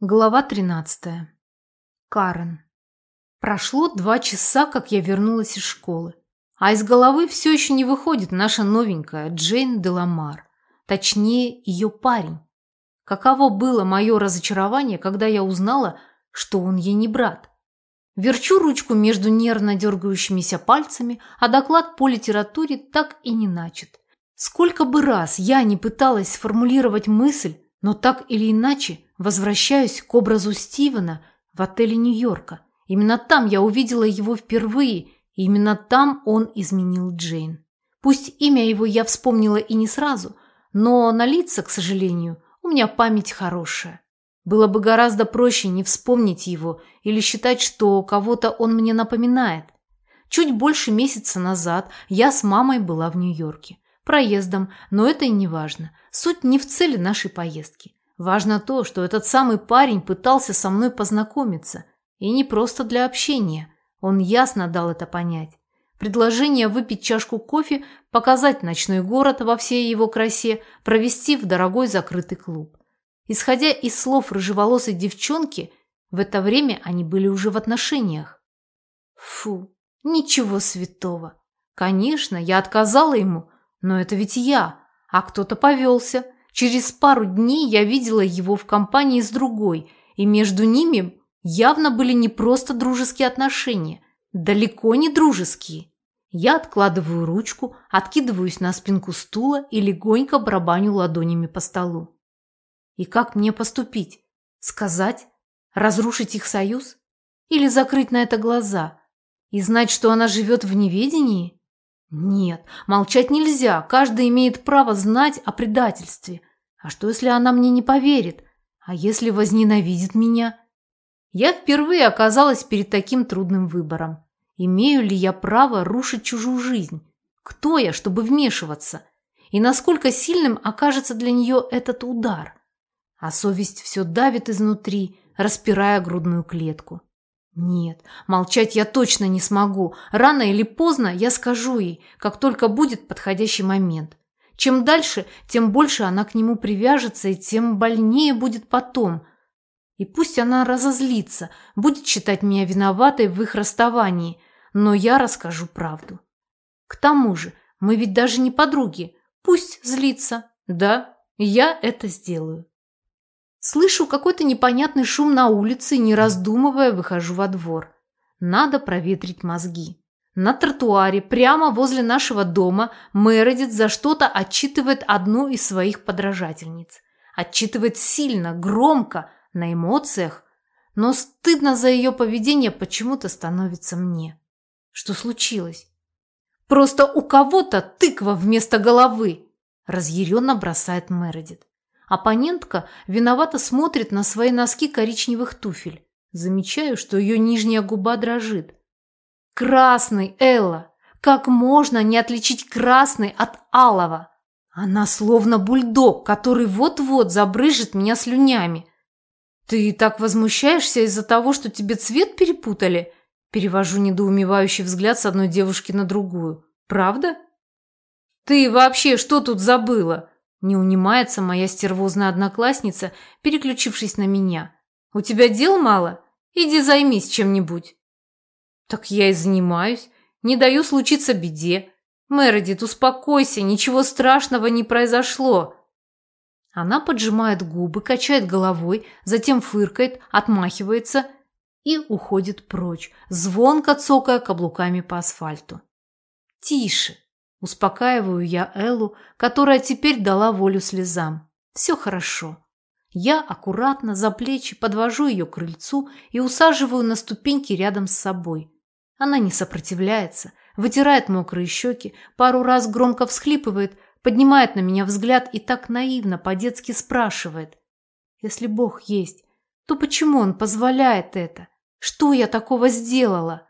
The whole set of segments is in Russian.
Глава 13. Карен. Прошло два часа, как я вернулась из школы. А из головы все еще не выходит наша новенькая Джейн Деламар. Точнее, ее парень. Каково было мое разочарование, когда я узнала, что он ей не брат. Верчу ручку между нервно дергающимися пальцами, а доклад по литературе так и не начат. Сколько бы раз я не пыталась сформулировать мысль, но так или иначе возвращаюсь к образу Стивена в отеле Нью-Йорка. Именно там я увидела его впервые, и именно там он изменил Джейн. Пусть имя его я вспомнила и не сразу, но на лица, к сожалению, у меня память хорошая. Было бы гораздо проще не вспомнить его или считать, что кого-то он мне напоминает. Чуть больше месяца назад я с мамой была в Нью-Йорке. Проездом, но это и не важно. Суть не в цели нашей поездки. Важно то, что этот самый парень пытался со мной познакомиться. И не просто для общения. Он ясно дал это понять. Предложение выпить чашку кофе, показать ночной город во всей его красе, провести в дорогой закрытый клуб. Исходя из слов рыжеволосой девчонки, в это время они были уже в отношениях. Фу, ничего святого. Конечно, я отказала ему, но это ведь я, а кто-то повелся. Через пару дней я видела его в компании с другой, и между ними явно были не просто дружеские отношения, далеко не дружеские. Я откладываю ручку, откидываюсь на спинку стула и легонько барабаню ладонями по столу. И как мне поступить? Сказать? Разрушить их союз? Или закрыть на это глаза? И знать, что она живет в неведении? Нет, молчать нельзя, каждый имеет право знать о предательстве. А что, если она мне не поверит? А если возненавидит меня? Я впервые оказалась перед таким трудным выбором. Имею ли я право рушить чужую жизнь? Кто я, чтобы вмешиваться? И насколько сильным окажется для нее этот удар? А совесть все давит изнутри, распирая грудную клетку. Нет, молчать я точно не смогу. Рано или поздно я скажу ей, как только будет подходящий момент. Чем дальше, тем больше она к нему привяжется, и тем больнее будет потом. И пусть она разозлится, будет считать меня виноватой в их расставании, но я расскажу правду. К тому же, мы ведь даже не подруги. Пусть злится. Да, я это сделаю. Слышу какой-то непонятный шум на улице не раздумывая, выхожу во двор. Надо проветрить мозги. На тротуаре, прямо возле нашего дома, Мередит за что-то отчитывает одну из своих подражательниц. Отчитывает сильно, громко, на эмоциях, но стыдно за ее поведение почему-то становится мне. Что случилось? Просто у кого-то тыква вместо головы, разъяренно бросает Мередит. Оппонентка виновато смотрит на свои носки коричневых туфель. Замечаю, что ее нижняя губа дрожит. Красный, Элла! Как можно не отличить красный от алого? Она словно бульдог, который вот-вот забрыжет меня слюнями. Ты так возмущаешься из-за того, что тебе цвет перепутали? Перевожу недоумевающий взгляд с одной девушки на другую. Правда? Ты вообще что тут забыла? Не унимается моя стервозная одноклассница, переключившись на меня. У тебя дел мало? Иди займись чем-нибудь. Так я и занимаюсь. Не даю случиться беде. Мередит, успокойся, ничего страшного не произошло. Она поджимает губы, качает головой, затем фыркает, отмахивается и уходит прочь, звонко цокая каблуками по асфальту. «Тише!» – успокаиваю я Эллу, которая теперь дала волю слезам. «Все хорошо». Я аккуратно за плечи подвожу ее к крыльцу и усаживаю на ступеньки рядом с собой. Она не сопротивляется, вытирает мокрые щеки, пару раз громко всхлипывает, поднимает на меня взгляд и так наивно по-детски спрашивает. Если Бог есть, то почему Он позволяет это? Что я такого сделала?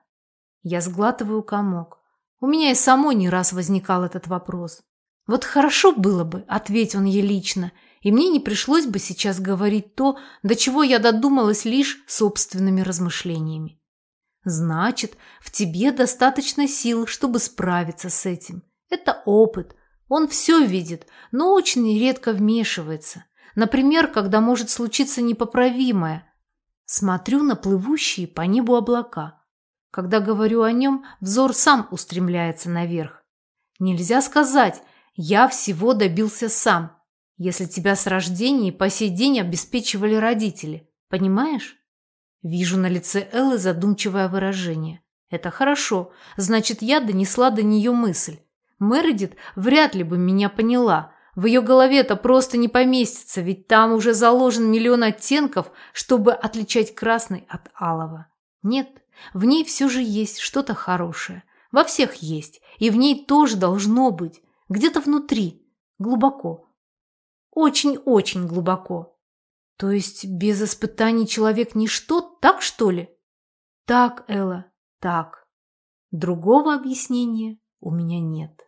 Я сглатываю комок. У меня и самой не раз возникал этот вопрос. Вот хорошо было бы, ответь он ей лично, и мне не пришлось бы сейчас говорить то, до чего я додумалась лишь собственными размышлениями. Значит, в тебе достаточно сил, чтобы справиться с этим. Это опыт. Он все видит, но очень редко вмешивается. Например, когда может случиться непоправимое. Смотрю на плывущие по небу облака. Когда говорю о нем, взор сам устремляется наверх. Нельзя сказать «я всего добился сам», если тебя с рождения и по сей день обеспечивали родители. Понимаешь? Вижу на лице Эллы задумчивое выражение. Это хорошо, значит, я донесла до нее мысль. Мередит вряд ли бы меня поняла. В ее голове это просто не поместится, ведь там уже заложен миллион оттенков, чтобы отличать красный от алого. Нет, в ней все же есть что-то хорошее. Во всех есть, и в ней тоже должно быть. Где-то внутри, глубоко. Очень-очень глубоко. То есть без испытаний человек ничто, так что ли? Так, Элла, так. Другого объяснения у меня нет.